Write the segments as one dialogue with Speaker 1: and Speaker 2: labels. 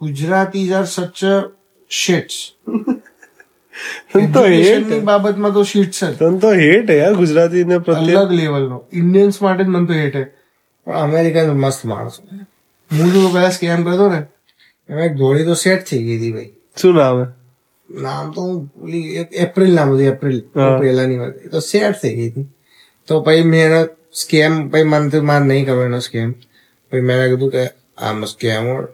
Speaker 1: Gujaratis R સચ શિટ્સ
Speaker 2: તો hat.
Speaker 1: બાબતમાં તો શિટ્સ જ.
Speaker 2: તને તો હેટ હે યાર ગુજરાતી ને પ્રત્યે.
Speaker 1: અલગ લેવલનો ઇન્ડિયન્સ માટે જ મને તો હેટ હે. પણ અમેરિકન મસ્ત માણસ હું જો પેલા સ્કેમ કરતો ને એમાં એક ધોળી તો સેટ થઈ ગઈ હતી ભાઈ.
Speaker 2: શું નામ હે?
Speaker 1: નામ તો હું ભૂલી એપ્રિલ નામ હતું એપ્રિલ. પહેલાની વાત. તો સેટ થઈ ગઈ હતી. તો પછી મેં એનો સ્કેમ પછી મને તો મારે નહીં કરવો એનો સ્કેમ પછી મેં કીધું કે I'm a scammer.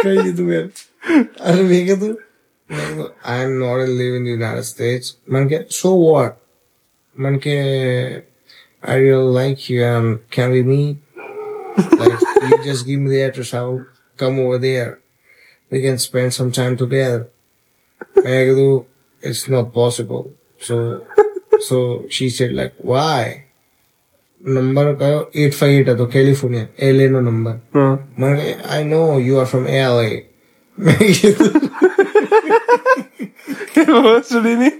Speaker 1: Crazy to me. I'm not a living in the United States. Manke, so what? Manke, I really like you um, can we meet? Like, you just give me the address, come over there. We can spend some time together. it's not possible. So, so she said like, why? number kayo 858 ato California
Speaker 2: LA
Speaker 1: no number uh. Man, I know you are from LA
Speaker 2: Mussolini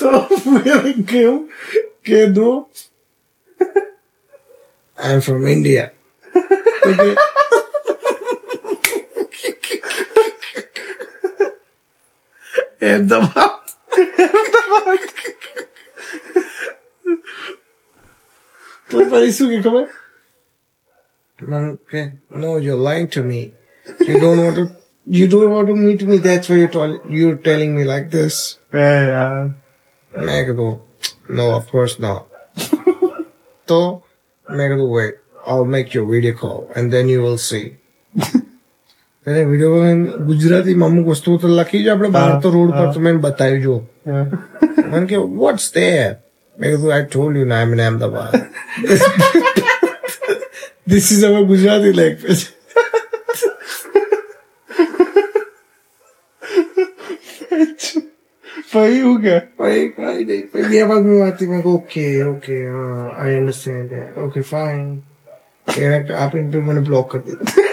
Speaker 1: Então foi que eu quedo I'm from India. Porque and var. Evde var. Poi Parisugi com'è? Man, okay. No, you're lying to me. You don't want to. You don't want to meet me. That's why you're, tol- you're telling me like this. Yeah. yeah. No, of course not. So, course not I'll make your video call and then you will see. એને video call ગુજરાતીમાં અમુક વસ્તુઓ તો લખી છે આપણે બહાર તો રોડ પર તો મેં બતાવ્યું જો મને કે વોટ્સ there મેં કીધું આઈ ટોલ્ડ યુ ના એમ Ahmedabad this is our Gujarati language
Speaker 2: પછી હું કે
Speaker 1: Wait, wait, wait. Maybe I was me think okay, okay, uh, I understand that. Okay, fine. એને આપીને તો મને બ્લોક કરી દીધું